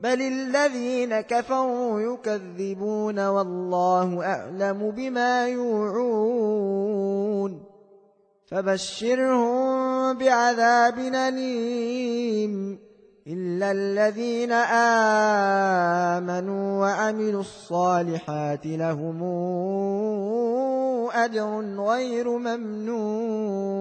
بل الذين كفروا يكذبون والله أعلم بما يوعون فبشرهم بعذاب أليم إلا الذين آمنوا وعملوا الصالحات لهم أجر غير ممنون